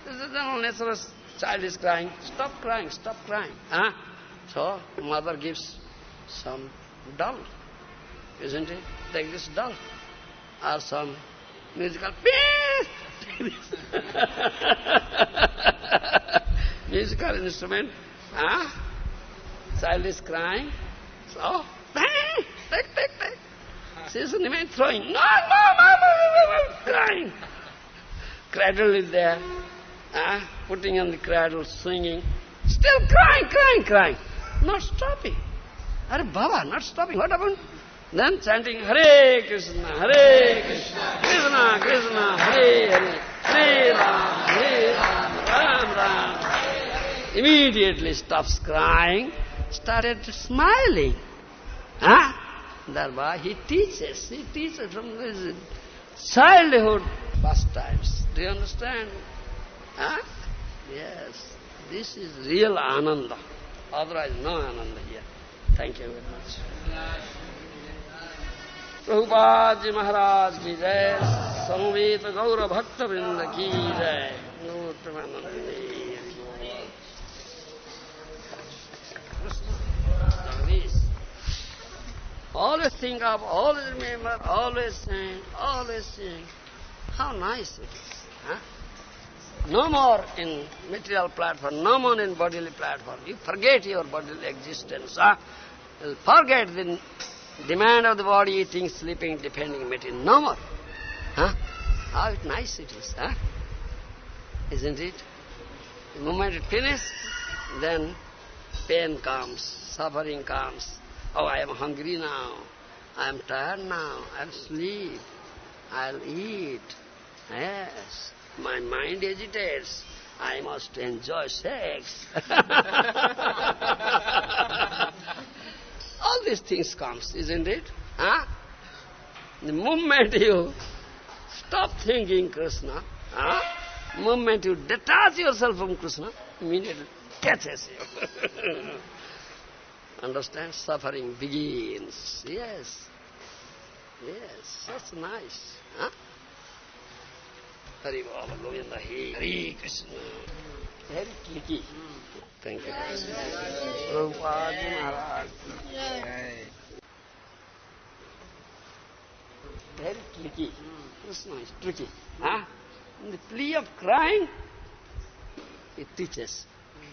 This is the natural child is crying. Stop crying, stop crying. Huh? So mother gives some doll, isn't it? Take this doll. Or some musical piece. musical instrument. Huh? Child is crying. So, take, take, take. She's remain throwing. No, no, no, no, no, no, crying. Cradle is there. Huh? Putting on the cradle, singing. Still crying, crying, crying. Not stopping. Are Baba, not stopping. What happened? Then chanting Hare Krishna, Hare Krishna, Krishna Krishna, Hare Hare, Hare Ram, Hare Ram, Ram Ram. Immediately stops crying, started smiling. Huh? Thereby he teaches, he teaches from his childhood pastimes. Do you understand? Yes, this is real ananda. Otherwise, no ananda here. Thank you very much. Prabhupada Maharaj ki jai, Samvita Gaura Bhakta Vrinda ki jai. No, Pramananda. Always think of, always remember, always sing, always sing. How nice it is. Huh? No more in material platform, no more in bodily platform. You forget your bodily existence. Huh? You forget the demand of the body, eating, sleeping, depending, material. No more. Huh? How nice it is, huh? Isn't it? The moment it finishes, then pain comes, suffering comes. Oh, I am hungry now. I am tired now. I'll sleep. I'll eat. Yes. My mind agitates. I must enjoy sex. All these things comes, isn't it? Huh? The moment you stop thinking Krishna, huh? moment you detach yourself from Krishna, immediately catches you. Understand? Suffering begins. Yes. Yes, that's nice. Huh? Hari Baba Govinda Hari Krishna. Very tricky. Thank you. Prabhupada Maharaj. Very tricky. Krishna is tricky. Huh? In the plea of crying, it teaches.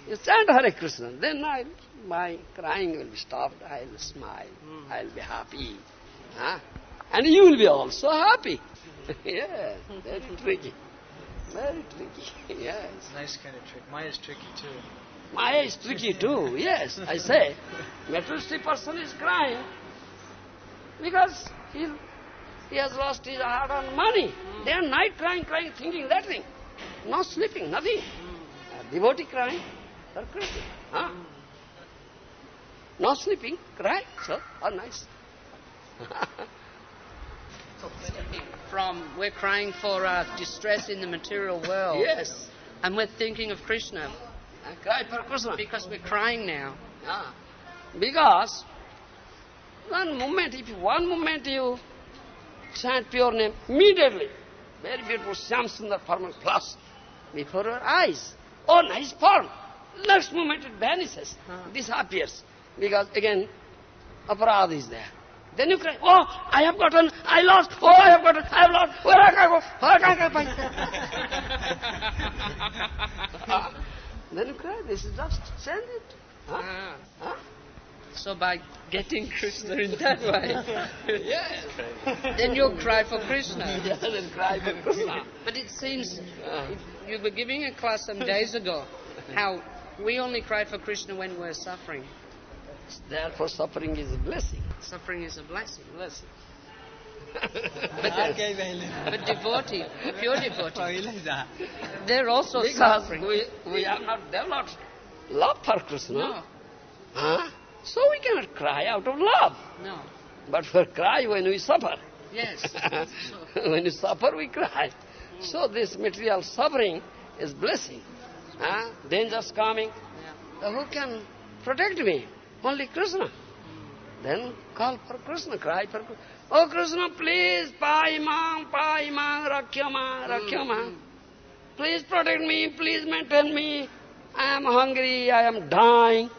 You chant Hare Krishna, then I, my crying will be stopped. I will smile. Hmm. I will be happy. Huh? And you will be also happy. yeah, very tricky. Very tricky. yes. Nice kind of trick. Maya's tricky too. Maya is tricky too, yes, I say. Materialistic person is crying because he, he has lost his hard-earned money. Hmm. Day and night crying, crying, thinking that thing. Not sleeping, nothing. Hmm. A devotee crying, they're crazy. Huh? Hmm. Not sleeping, cry, so, how nice. From we're crying for uh, distress in the material world. yes, And we're thinking of Krishna I cry for Krishna. because we're crying now. Ah, because one moment, if one moment you chant pure name, immediately, very beautiful Shyam Sundar form flash before your eyes. Oh, nice form. Next moment it vanishes, disappears. Because again, aparad is there. Then you cry, oh, I have gotten, I lost, oh, I have gotten, I have lost, where can I can go, where can I go. then you cry, this is just, send it. Huh? Ah. Huh? So by getting Krishna in that way, Yes. then you'll cry for Krishna. Yeah, then cry for Krishna. But it seems Uh, you were giving a class some days ago how we only cry for Krishna when we're suffering. Therefore, suffering is a blessing. Suffering is a blessing. Blessing. but, but devotee, pure devotee, they're also because suffering. We, we are not developed love for Krishna. No. Huh? So we cannot cry out of love. No. But we cry when we suffer. Yes. when we suffer, we cry. Mm. So this material suffering is blessing. Huh? Danger's coming. Yeah. Who can protect me? Only Krishna. Then call for Krishna, cry for Krishna. Oh Krishna, please, pai mang, pai mang, rakhya mang. Please protect me, please maintain me. I am hungry, I am dying.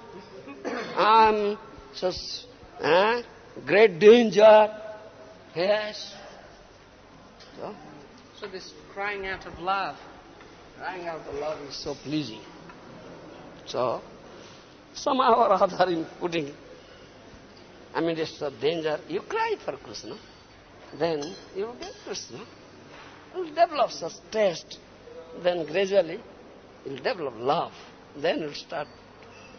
I am just eh, great danger. Yes. So, So this crying out of love. crying out the love is so pleasing. So, somehow or other in putting I mean, it's a danger, you cry for Krishna. Then you get Krishna. You will develop such taste. Then gradually you develop love. Then you start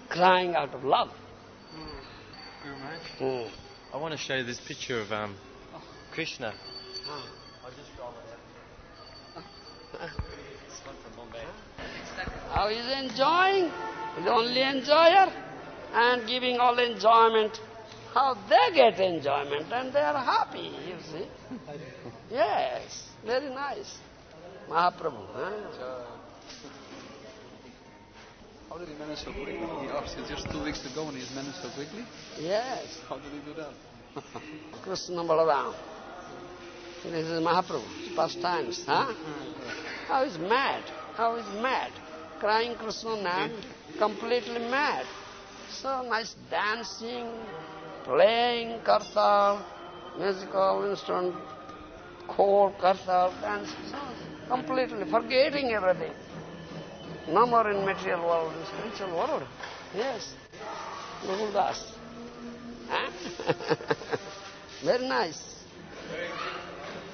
crying out of love. Hmm. I want to show you this picture of um, Krishna. Ah. I'll just draw it from Bombay. How is enjoying? He's only enjoyer and giving all enjoyment. How they get enjoyment and they are happy, you see. Yes, very nice. Mahaprabhu. Huh? How did he manage so quickly? He asked just two weeks ago and he's managed so quickly. Yes, How did he do that? Krishna Balaram. This is Mahaprabhu, pastimes. Huh? Mm-hmm. How is mad? How is mad? Crying Krishna name, completely mad. So nice dancing, playing kartal, musical instrument, chord, kartal, dance, so completely forgetting everything. No more in material world, in spiritual world. Yes. Guru Das. Huh? Very nice.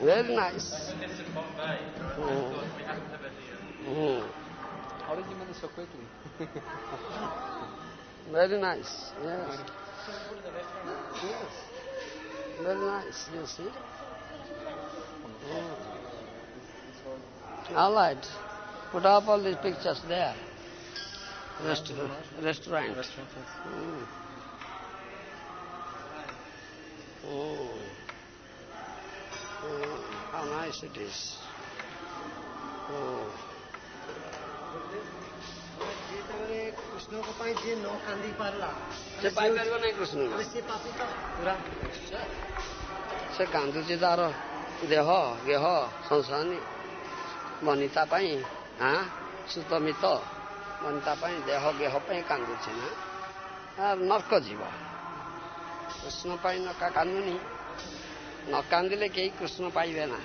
Very nice. Mm. Mm. How did you manage so quickly? Very nice. Yes. Yes. Very nice. You see. Mm. All right. Put up all these pictures there. Rest, restaurant. Restaurant. Mm. Mm. Mm. How nice it is. ସେ କାନ୍ଦୁଛି ତାର ଦେହ ଗେହ ସଂସାନୀ ବନିତା ପାଇଁ ଆଁ ସୁତମିତ ବନିତା ପାଇଁ ଦେହ ଗେହ ପାଇଁ କାନ୍ଦୁଛି ନା ନର୍କ ଯିବ କୃଷ୍ଣ ପାଇଁ ନକା କାନ୍ଦୁନି ନ କାନ୍ଦିଲେ କେହି କୃଷ୍ଣ ପାଇବେ ନା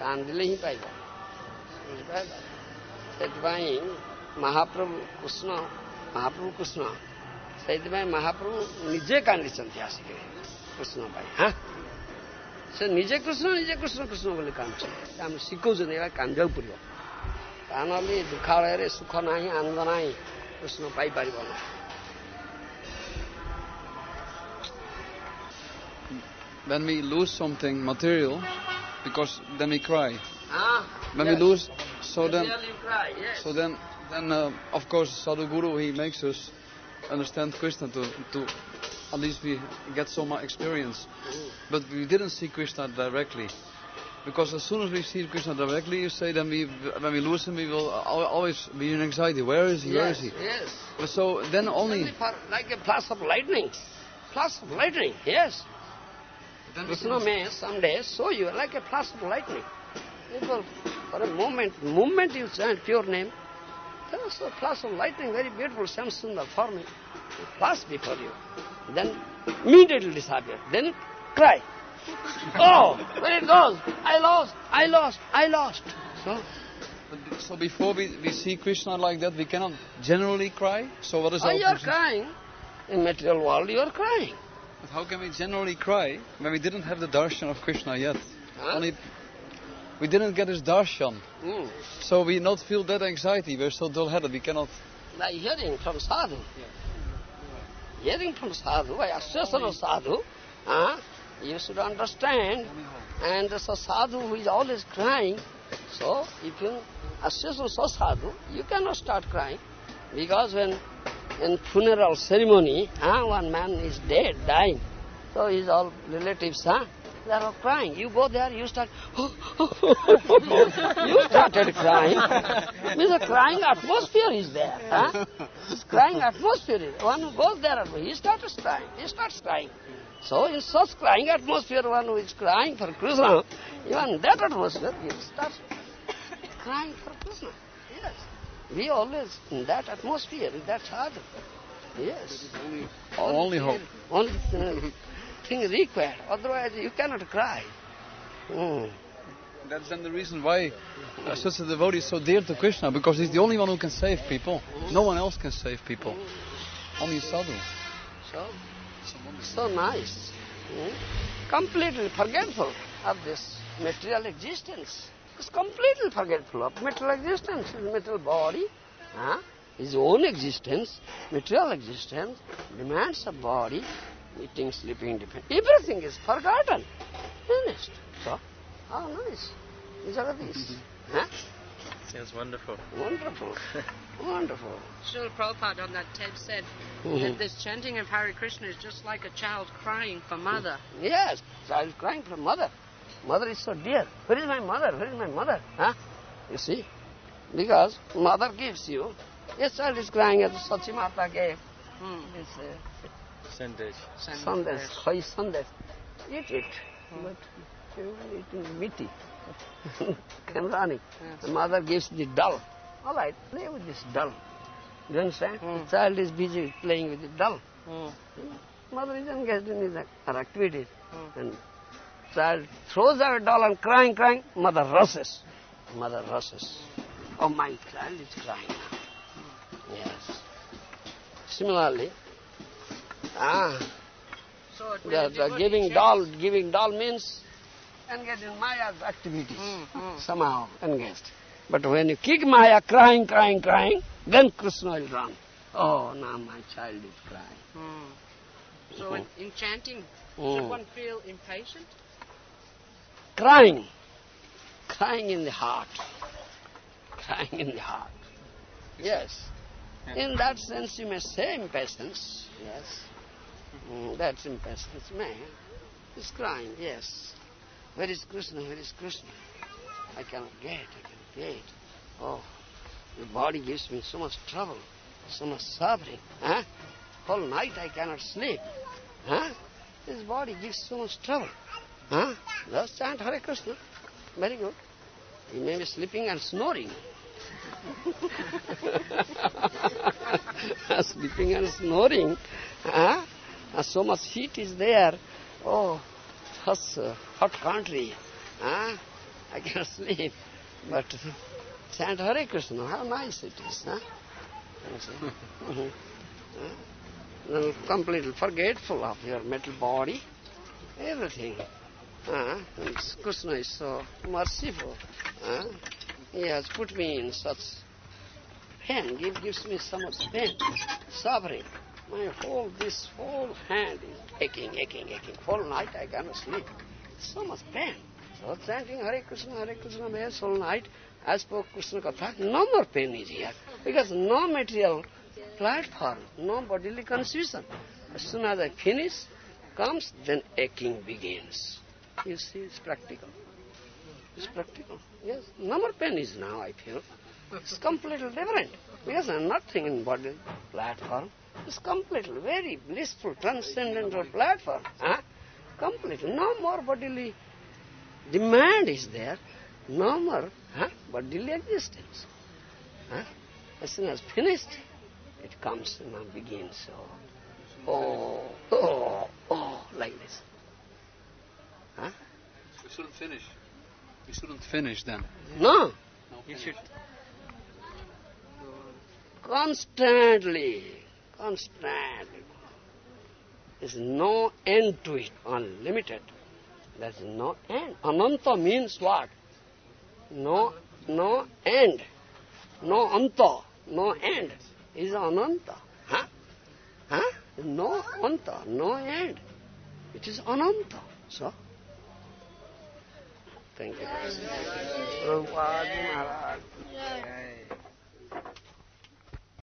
କାନ୍ଦିଲେ ହିଁ ପାଇବ। ବୁଝିପାରିଲ ସେଥିପାଇଁ ମହାପ୍ରଭୁ କୃଷ୍ଣ ମହାପ୍ରଭୁ କୃଷ୍ଣ ସେଇଥିପାଇଁ ମହାପ୍ରଭୁ ନିଜେ କାନ୍ଦିଛନ୍ତି ଆସିକରି କୃଷ୍ଣ ପାଇଁ ହଁ ସେ ନିଜେ କୃଷ୍ଣ ନିଜେ କୃଷ୍ଣ କୃଷ୍ଣ ବୋଲି କାନ୍ଦୁଛନ୍ତି ଆମେ ଶିଖଉଛନ୍ତି ଏଇଟା କାନ୍ଦିବାକୁ ପଡ଼ିବ ତା ନହେଲେ ଏ ଦୁଃଖାଳୟରେ ସୁଖ ନାହିଁ ଆନନ୍ଦ ନାହିଁ କୃଷ୍ଣ ପାଇପାରିବ ନାହିଁ When we lose something material, because then we cry. ହଁ When we lose, so then, cry, yes. so then, then uh, of course, Sadhguru he makes us understand Krishna to to at least we get some experience. But we didn't see Krishna directly. Because as soon as we see Krishna directly, you say then we, when we lose him, we will always be in anxiety. Where is he? Where yes, is he? yes. So then only. Only like a flash of lightning. Flash of lightning, yes. Krishna may someday show you like a flash of lightning. Will, for a moment, moment you chant pure name, there is a flash of lightning, very beautiful, Shyam Sundar forming. It flash before you. Then immediately disappear. Then cry. oh, where it goes? I lost, I lost, I lost. So, So before we, we see Krishna like that, we cannot generally cry. So what is oh, our you are crying. In material world, you are crying. But how can we generally cry when we didn't have the darshan of Krishna yet? Huh? Only we didn't get his darshan, Hmm. so we not feel that anxiety. We're still dull-headed. We cannot. by hearing from sadhu. Hearing from sadhu, by association of sadhu, huh? Ah, you should understand. And the sadhu who is always crying, so if you associate so sadhu, you cannot start crying. Because when in funeral ceremony, huh, one man is dead, dying, so his all relatives, huh, they are all crying. You go there, you start, you started crying. Means a crying atmosphere is there. Huh? This crying atmosphere is One who goes there, he starts crying. He starts crying. So in such crying atmosphere, one who is crying for Krishna, even that atmosphere, he starts crying for Krishna. Yes. We always in that atmosphere, in that sadhu. Yes. Only hope. Only uh, thing required. Otherwise, you cannot cry. Mm. That's then the reason why uh, such a devotee is so dear to Krishna, because he's the only one who can save people. No one else can save people. Only sadhu. So, so nice. Hmm? Completely forgetful of this material existence. He's completely forgetful of material existence, his material body, huh? his own existence, material existence, demands a body, eating, sleeping, depend. Everything is forgotten. Finished. So, how nice. These are these. Huh? Sounds wonderful. Wonderful. Wonderful. Srila Prabhupada on that TED said Mhm. that this chanting of Hare Krishna is just like a child crying for mother. Yes, child is crying for mother. Mother is so dear. Where is my mother? Where is my mother? Huh? You see? Because mother gives you. Yes, child is crying as Sachi Mata gave. Hmm. This uh, Sandage. sandesh, khai sandesh. Eat it. But you eating meaty. Kamrani. The mother gives the dull. All right, play with this dull. You understand? Hmm. The child is busy playing with the dull. Hmm. Mother is engaged in his ac- her activities. Hmm. And child throws her doll and crying, crying. Mother rushes. Mother rushes. Oh, my child is crying now. Yes. Similarly, ah, So the, the giving doll, giving doll means engaged in Maya's activities. Hmm, hmm. Somehow engaged. But when you kick Maya crying, crying, crying, then Krishna will run. Oh, now my child is crying. Hmm. So in, in chanting, Hmm. should one feel impatient? crying, crying in the heart, crying in the heart. Yes. In that sense, you may say impatience. Yes. Mm, that's impatience. Man, he's crying. Yes. Where is Krishna? Where is Krishna? I cannot get. I cannot get. Oh, the body gives me so much trouble, so much suffering. Huh? Whole night I cannot sleep. Huh? This body gives so much trouble. Huh? Just chant Hare Krishna. Very good. You may be sleeping and snoring. sleeping and snoring. Huh? Uh, so much heat is there. Oh, such hot country. Huh? I cannot sleep. But chant Hare Krishna. How nice it is. Huh? Then completely forgetful of your metal body, everything. Uh, Krishna is so merciful. Uh, he has put me in such pain, give, gives me so much pain, suffering. My whole, this whole hand is aching, aching, aching. Whole night I cannot sleep. So much pain. So chanting Hare Krishna, Hare Krishna, yes, whole night, as per Krishna Katha, no more pain is here. Because no material platform, no bodily confusion. As soon as I finish, comes, then aching begins. You see, it's practical. It's practical. Yes, no more pain is now, I feel. It's completely different. Because I'm nothing in body platform. It's completely very blissful, transcendental platform. Huh? Completely. No more bodily demand is there. No more huh? bodily existence. Huh? As soon as finished, it comes and now begins. So, oh, oh, oh, like this. Huh? We shouldn't finish. We shouldn't finish then. No, You should. constantly, constantly. There's no end to it, unlimited. There's no end. Ananta means what? No, no end. No anta, no end. Is ananta. Huh? Huh? No anta, no end. It is ananta. So, thank you. Prabhupada Maharaj.